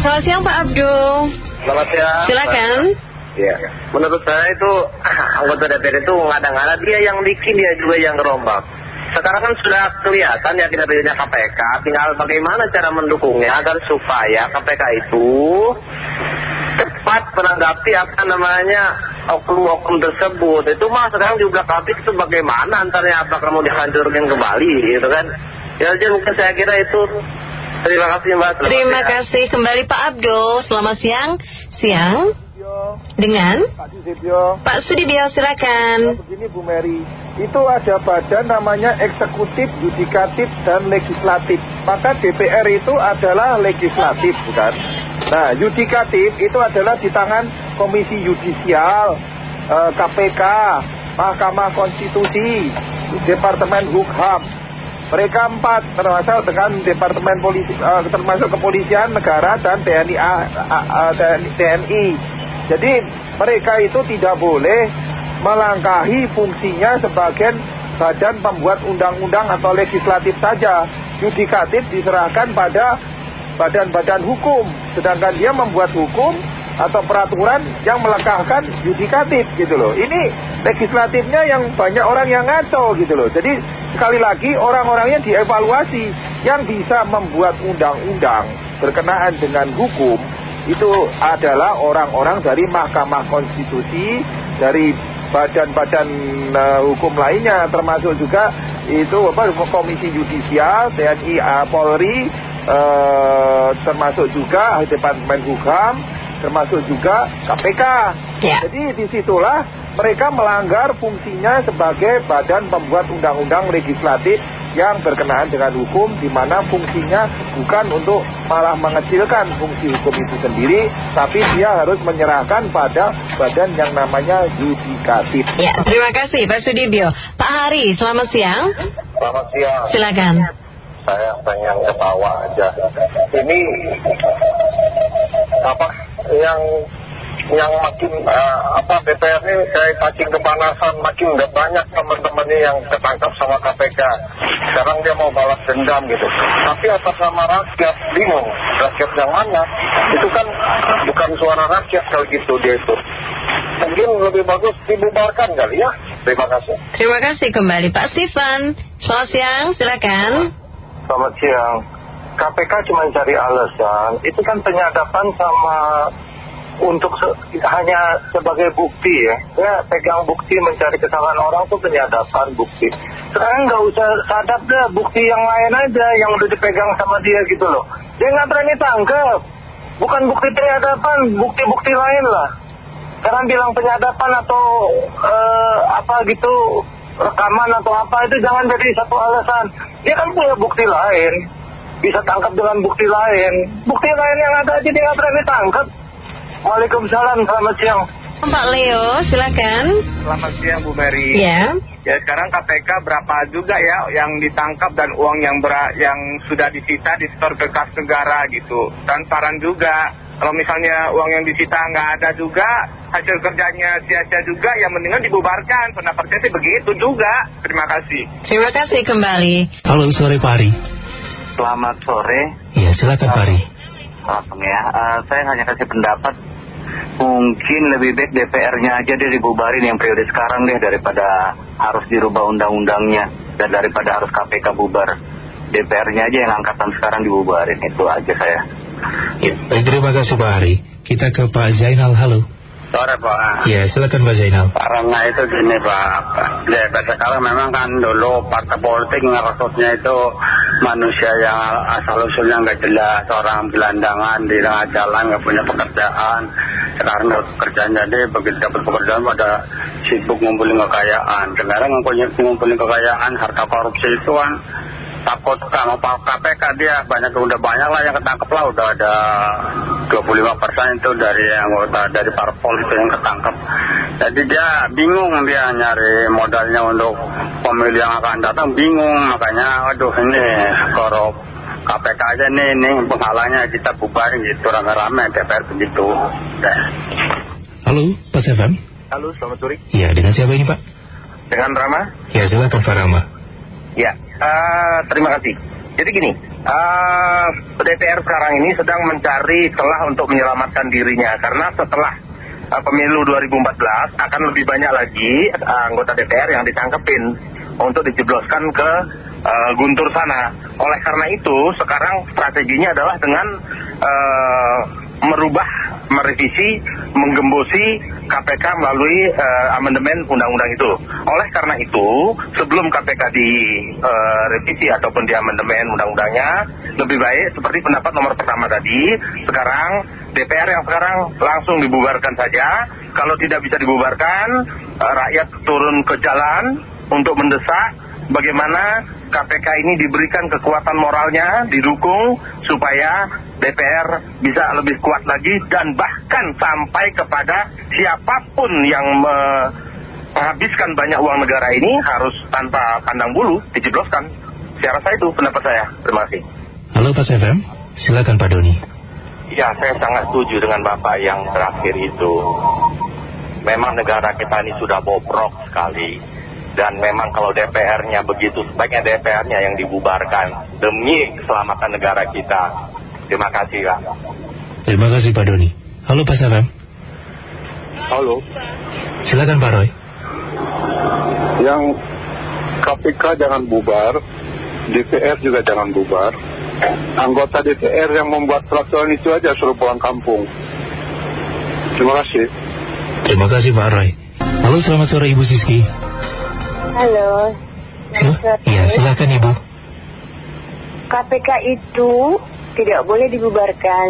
Selamat siang Pak Abdul. Selamat siang. Silakan. Iya. Menurut saya itu anggota DPR itu nggak-nggak dia yang bikin dia juga yang gerombak. Sekarang kan sudah kelihatan ya kinerjanya KPK, tinggal bagaimana cara mendukungnya agar supaya KPK itu cepat menanggapi apa namanya oknum-oknum tersebut. Itu mah sekarang di belakang itu bagaimana antaranya apakah mau dihancurkan kembali gitu kan. Ya jadi mungkin saya kira itu Terima kasih Mbak. Selamat Terima siang. kasih kembali Pak Abdul. Selamat siang. Siang dengan Pak Sudibyo, Pak Sudibyo silakan. begini Bu Mary, itu ada badan namanya eksekutif, yudikatif, dan legislatif. Maka DPR itu adalah legislatif, bukan? Nah, yudikatif itu adalah di tangan Komisi Yudisial, eh, KPK, Mahkamah Konstitusi, Departemen Hukum. Mereka empat termasuk dengan Departemen Polisi, eh, termasuk Kepolisian Negara dan TNI, A- TNI, TNI. Jadi mereka itu tidak boleh melangkahi fungsinya sebagai badan pembuat undang-undang atau legislatif saja. Yudikatif diserahkan pada badan-badan hukum, sedangkan dia membuat hukum atau peraturan yang melangkahkan yudikatif gitu loh. Ini legislatifnya yang banyak orang yang ngaco gitu loh. Jadi sekali lagi orang-orangnya dievaluasi yang bisa membuat undang-undang berkenaan dengan hukum itu adalah orang-orang dari Mahkamah Konstitusi, dari badan-badan eh, hukum lainnya termasuk juga itu apa Komisi Yudisial, TNI, eh, Polri, eh, termasuk juga Departemen Hukum, termasuk juga KPK. Ya. Jadi di situlah mereka melanggar fungsinya sebagai badan pembuat undang-undang legislatif yang berkenaan dengan hukum di mana fungsinya bukan untuk malah mengecilkan fungsi hukum itu sendiri tapi dia harus menyerahkan pada badan yang namanya yudikatif. Ya, terima kasih Pak Sudibyo. Pak Hari, selamat siang. Selamat siang. Silakan. Saya pengen ketawa aja. Ini apa yang yang makin eh, apa DPR ini saya makin kepanasan, makin udah banyak teman-temannya yang ketangkap sama KPK. Sekarang dia mau balas dendam gitu. Tapi atas nama rakyat bingung, rakyat yang mana? Itu kan bukan suara rakyat kalau gitu dia itu. Mungkin lebih bagus dibubarkan kali ya. Terima kasih. Terima kasih kembali Pak Stephen. Selamat siang, silakan. Selamat siang. KPK cuma cari alasan, itu kan penyadapan sama untuk hanya sebagai bukti ya. Ya pegang bukti mencari kesalahan orang tuh penyadapan bukti. Sekarang nggak usah sadap deh, bukti yang lain aja yang udah dipegang sama dia gitu loh. Dia nggak berani tangkap. Bukan bukti penyadapan, bukti-bukti lain lah. Sekarang bilang penyadapan atau eh, apa gitu rekaman atau apa itu jangan jadi satu alasan. Dia kan punya bukti lain, bisa tangkap dengan bukti lain. Bukti lain yang ada aja dia nggak berani tangkap. Waalaikumsalam, selamat siang. Pak Leo, silakan. Selamat siang Bu Mary. Ya. Ya sekarang KPK berapa juga ya yang ditangkap dan uang yang bera- yang sudah disita disetor ke kas negara gitu. Transparan juga. Kalau misalnya uang yang disita nggak ada juga, hasil kerjanya sia-sia juga, ya mendingan dibubarkan. Pendapat saya sih begitu juga. Terima kasih. Terima kasih kembali. Halo sore Pak Ari. Selamat sore, Ya silakan Pak Ari. Langsung ya. Eh, saya hanya kasih pendapat. Mungkin lebih baik DPR-nya aja deh dibubarin yang periode sekarang deh daripada harus dirubah undang-undangnya dan daripada harus KPK bubar. DPR-nya aja yang angkatan sekarang dibubarin itu aja saya. Ya, baik, terima kasih Pak Ari. Kita ke Pak Zainal, halo. Sore Pak. Ya silakan Pak Zainal. Karena itu gini Pak, DPR sekarang memang kan dulu partai politik ngerasutnya itu manusia yang asal usulnya nggak jelas, orang gelandangan di tengah jalan nggak punya pekerjaan. Dapat pekerjaan jadi begitu dapat pekerjaan pada sibuk ngumpulin kekayaan. Sekarang ngumpulin, kekayaan, harta korupsi itu kan takut sama KPK dia. Banyak udah banyak lah yang ketangkep lah. Udah ada 25% itu dari anggota dari parpol itu yang ketangkep. Jadi dia bingung dia nyari modalnya untuk pemilu yang akan datang. Bingung makanya aduh ini korup KPK aja nih ini penghalangnya kita bubarin gitu rame-rame DPR begitu Udah. Halo Pak Sevan. Halo selamat sore Ya dengan siapa ini Pak? dengan Rama Ya silakan Pak Rama. Ya, eh, terima kasih. Jadi gini, uh, DPR sekarang ini sedang mencari celah untuk menyelamatkan dirinya karena setelah uh, pemilu 2014 akan lebih banyak lagi uh, anggota DPR yang ditangkepin untuk dijebloskan ke uh, Guntur sana. Oleh karena itu, sekarang strateginya adalah dengan uh, merubah, merevisi, menggembosi KPK melalui uh, amandemen undang-undang itu. Oleh karena itu, sebelum KPK direvisi ataupun di amandemen undang-undangnya, lebih baik seperti pendapat nomor pertama tadi, sekarang DPR yang sekarang langsung dibubarkan saja. Kalau tidak bisa dibubarkan, rakyat turun ke jalan untuk mendesak bagaimana KPK ini diberikan kekuatan moralnya, didukung supaya DPR bisa lebih kuat lagi dan bahkan sampai kepada siapa pun yang menghabiskan banyak uang negara ini harus tanpa pandang bulu dijebloskan. Saya rasa itu pendapat saya. Terima kasih. Halo Pak FM, silakan Pak Doni. Ya, saya sangat setuju dengan Bapak yang terakhir itu. Memang negara kita ini sudah bobrok sekali dan memang kalau DPR-nya begitu sebaiknya DPR-nya yang dibubarkan demi keselamatan negara kita. Terima kasih Pak. Terima kasih Pak Doni. Halo Pak Sabam. Halo. Silakan Pak Roy. Yang KPK jangan bubar, DPR juga jangan bubar. Anggota DPR yang membuat peraturan itu aja suruh pulang kampung. Terima kasih. Terima kasih Pak Roy. Halo selamat sore Ibu Siski. Halo. Iya, silakan Ibu. KPK itu tidak boleh dibubarkan.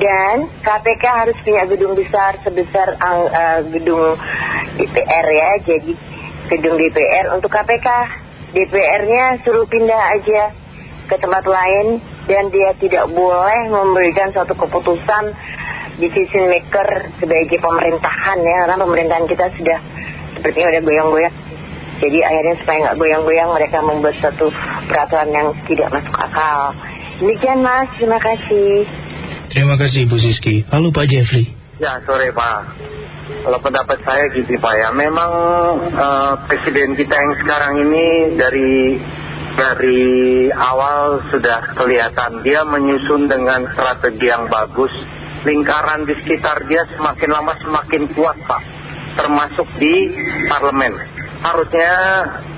Dan KPK harus punya gedung besar sebesar uh, gedung DPR ya. Jadi gedung DPR untuk KPK. DPR-nya suruh pindah aja ke tempat lain dan dia tidak boleh memberikan suatu keputusan decision maker sebagai pemerintahan ya karena pemerintahan kita sudah sepertinya udah goyang-goyang jadi akhirnya supaya nggak goyang-goyang mereka membuat satu peraturan yang tidak masuk akal. Demikian Mas, terima kasih. Terima kasih Bu Siski. Halo Pak Jeffrey. Ya sore Pak. Kalau pendapat saya gitu Pak ya, memang uh, presiden kita yang sekarang ini dari dari awal sudah kelihatan dia menyusun dengan strategi yang bagus. Lingkaran di sekitar dia semakin lama semakin kuat Pak, termasuk di parlemen harusnya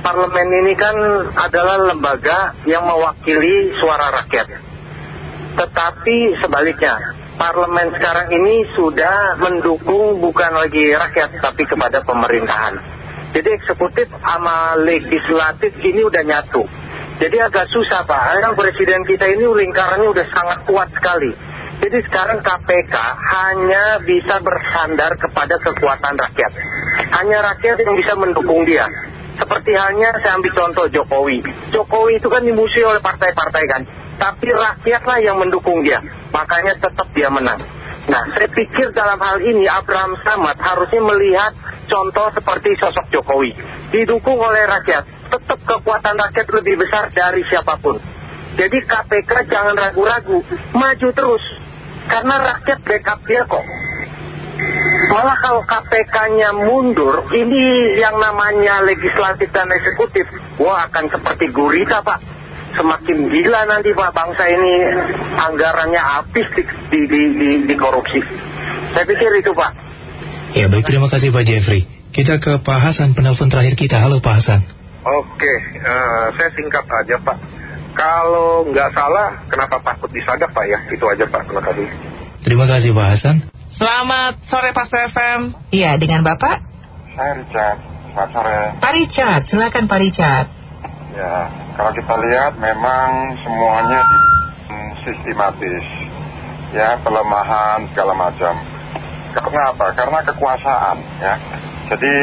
parlemen ini kan adalah lembaga yang mewakili suara rakyat. Tetapi sebaliknya, parlemen sekarang ini sudah mendukung bukan lagi rakyat tapi kepada pemerintahan. Jadi eksekutif sama legislatif ini udah nyatu. Jadi agak susah Pak, karena presiden kita ini lingkarannya udah sangat kuat sekali. Jadi sekarang KPK hanya bisa bersandar kepada kekuatan rakyat. Hanya rakyat yang bisa mendukung dia. Seperti halnya saya ambil contoh Jokowi. Jokowi itu kan dimusuhi oleh partai-partai kan. Tapi rakyatlah yang mendukung dia. Makanya tetap dia menang. Nah, saya pikir dalam hal ini Abraham Samad harusnya melihat contoh seperti sosok Jokowi. Didukung oleh rakyat. Tetap kekuatan rakyat lebih besar dari siapa pun. Jadi KPK jangan ragu-ragu. Maju terus. Karena rakyat backup dia kok. Malah kalau KPK-nya mundur, ini yang namanya legislatif dan eksekutif, wah akan seperti gurita Pak. Semakin gila nanti Pak bangsa ini anggarannya habis di, di, di, di, di korupsi. Saya pikir itu Pak. Ya baik, terima kasih Pak Jeffrey. Kita ke Pak Hasan, penelpon terakhir kita. Halo Pak Hasan. Oke, uh, saya singkat aja Pak. Kalau nggak salah, kenapa takut disadap Pak ya? Itu aja Pak, terima kasih. Terima kasih Pak Hasan. Selamat sore Pak FM. Iya, dengan Bapak? Saya Richard, selamat sore. Pak Richard, silakan Pak Richard. Ya, kalau kita lihat memang semuanya sistematis. Ya, pelemahan segala macam. Karena apa? Karena kekuasaan ya. Jadi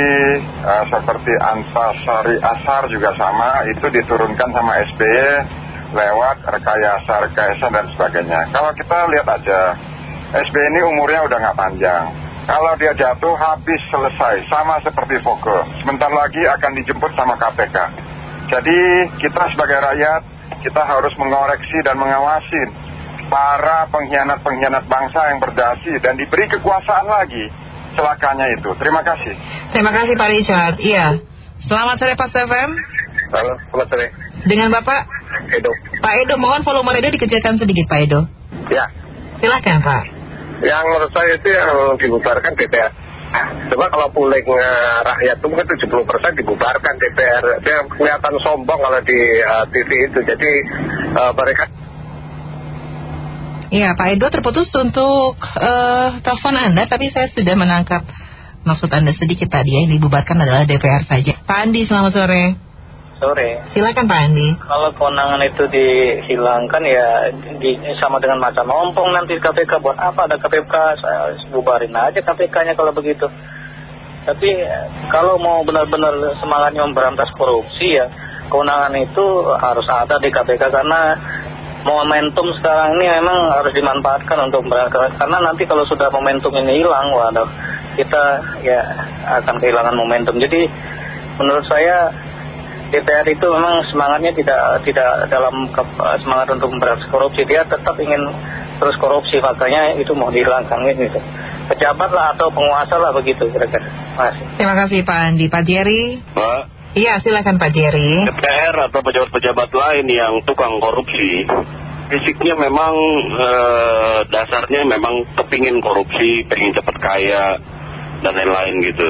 uh, seperti Antasari Asar juga sama, itu diturunkan sama SBY lewat rekayasa-rekayasa dan sebagainya. Kalau kita lihat aja, SBY ini umurnya udah nggak panjang. Kalau dia jatuh habis selesai, sama seperti Foke. Sebentar lagi akan dijemput sama KPK. Jadi kita sebagai rakyat, kita harus mengoreksi dan mengawasi para pengkhianat-pengkhianat bangsa yang berdasi dan diberi kekuasaan lagi celakanya itu. Terima kasih. Terima kasih Pak Richard. Iya. Selamat sore Pak FM. Halo, selamat sore. Dengan Bapak? Edo. Pak Edo, mohon volume radio dikecilkan sedikit Pak Edo. Ya, Silakan Pak. yang menurut saya itu yang dibubarkan DPR. Coba kalau puling eh, rakyat itu mungkin 70% dibubarkan DPR. Dia kelihatan sombong kalau di eh, TV itu. Jadi eh, mereka Iya Pak Edo terputus untuk eh, telepon Anda, tapi saya sudah menangkap maksud Anda sedikit tadi ya, yang dibubarkan adalah DPR saja. Pak Andi, selamat sore. Sore. Silakan Pak Andi. Kalau kewenangan itu dihilangkan ya di, sama dengan macam ompong nanti KPK buat apa ada KPK saya bubarin aja KPK-nya kalau begitu. Tapi kalau mau benar-benar semangatnya memberantas korupsi ya kewenangan itu harus ada di KPK karena momentum sekarang ini memang harus dimanfaatkan untuk memberantas karena nanti kalau sudah momentum ini hilang waduh kita ya akan kehilangan momentum. Jadi menurut saya DPR itu memang semangatnya tidak tidak dalam ke- semangat untuk memberantas korupsi dia tetap ingin terus korupsi makanya itu mau dihilangkan gitu pejabat lah atau penguasa lah begitu kira-kira Terima kasih Pak Andi. Pak Jerry. Pak, Iya, silakan Pak Jerry. DPR atau pejabat-pejabat lain yang tukang korupsi, fisiknya memang eh, dasarnya memang kepingin korupsi, pengen cepat kaya, dan lain-lain gitu.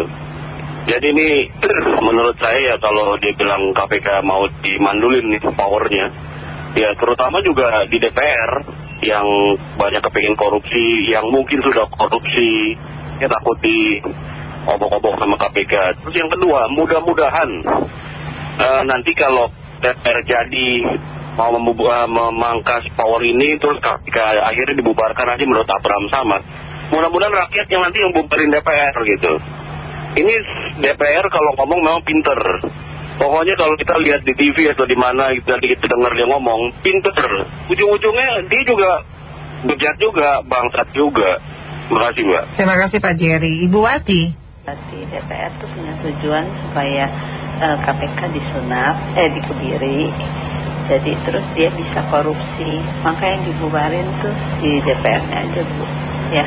Jadi ini menurut saya ya kalau dia bilang KPK mau dimandulin nih powernya, ya terutama juga di DPR yang banyak kepingin korupsi, yang mungkin sudah korupsi, ya takut di obok-obok sama KPK. Terus yang kedua, mudah-mudahan eh, nanti kalau DPR jadi mau membu- eh, memangkas power ini terus KPK akhirnya dibubarkan aja menurut Abraham Samad. Mudah-mudahan rakyat yang nanti yang bubarin DPR gitu. Ini DPR kalau ngomong memang pinter. Pokoknya kalau kita lihat di TV atau di mana kita, kita dengar dia ngomong, pinter. Ujung-ujungnya dia juga bejat juga, bangsat juga. Terima kasih Mbak. Terima kasih Pak Jerry. Ibu Wati. Berarti DPR itu punya tujuan supaya eh, KPK disunat, eh dikebiri. Jadi terus dia bisa korupsi. Maka yang dibubarin tuh di DPR-nya aja Bu. Ya.